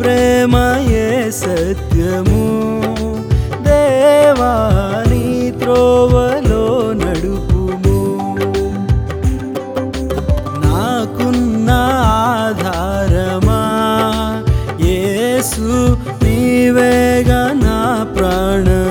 ప్రేమయే సత్యము. దేవాని త్రోవలో నడుపుము. నాకున్న ఆధారమా? యేసు నీవేగా నా ప్రాణం.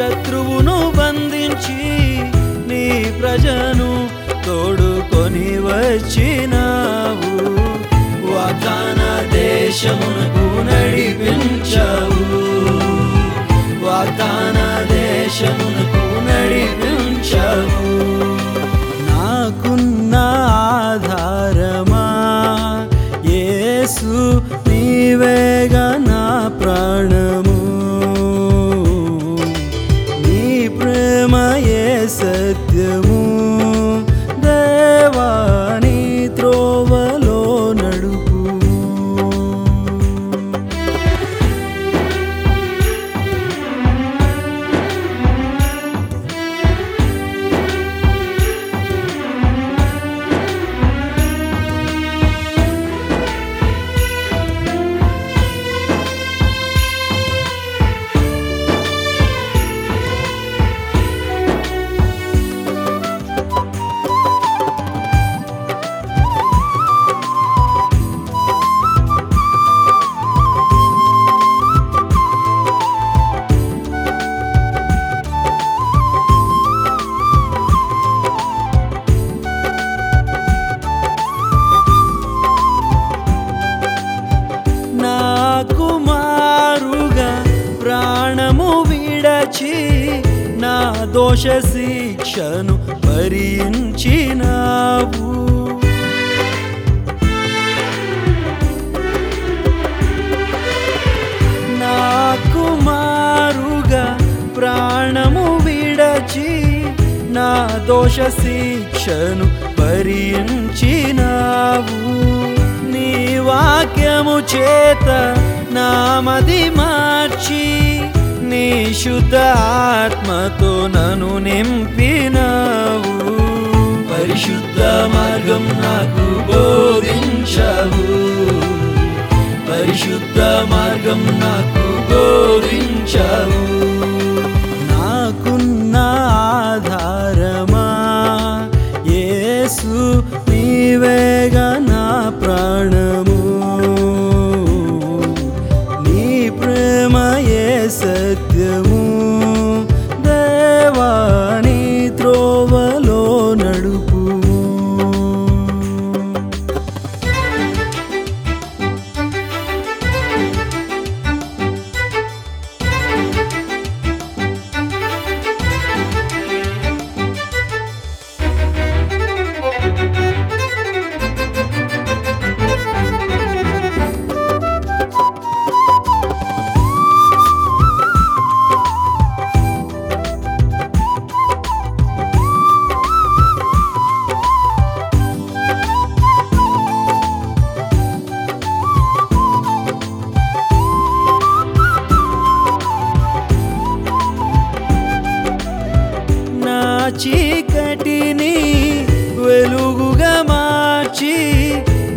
శత్రువును బంధించి నీ ప్రజను తోడుకొని వచ్చినావు. వాగ్దాన దేశమునకు నడిపించావు. వాగ్దాన దేశము ప్రేమయే దోష శిక్షను భరించినావు. నా కుమారుగా ప్రాణము విడచి నా దోష శిక్షను భరించినావు. నీ వాక్యము చేత నామది మార్చి నీ శుద్ధ ఆత్మతో నన్ను నింపినావు. పరిశుద్ధ మార్గం నాకు బోధించావు. పరిశుద్ధ మార్గం నాకు బోధించావు. నాకున్న ఆధారమా? యేసు నీవేగా వెలుగుగా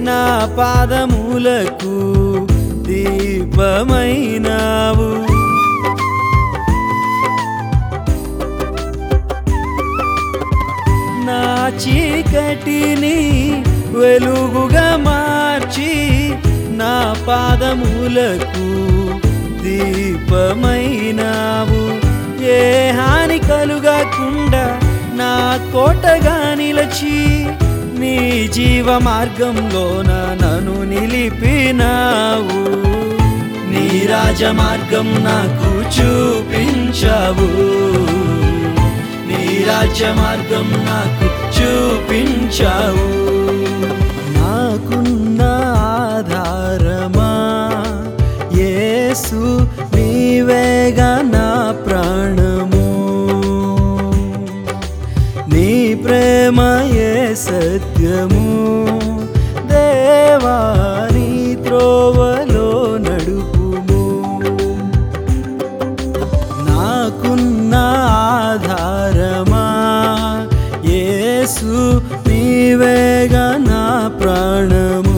నా పాదములకు దీపమైనావు. నా చీకటిని వెలుగుగా మార్చి నా పాదములకు దీపమైనావు. ఏ హాని కలుగకుండా నా కోటగా నిలచి నీ జీవ మార్గంలోన నన్ను నిలిపినావు. నీ రాజ మార్గం నాకు చూపించావు. నీ రాజ్య మార్గం నాకు చూపించావు. ప్రేమయే సత్యము. దేవాని త్రోవలో నడుపుము. నాకున్న ఆధారమా? యేసు నీవేగా నా ప్రాణము.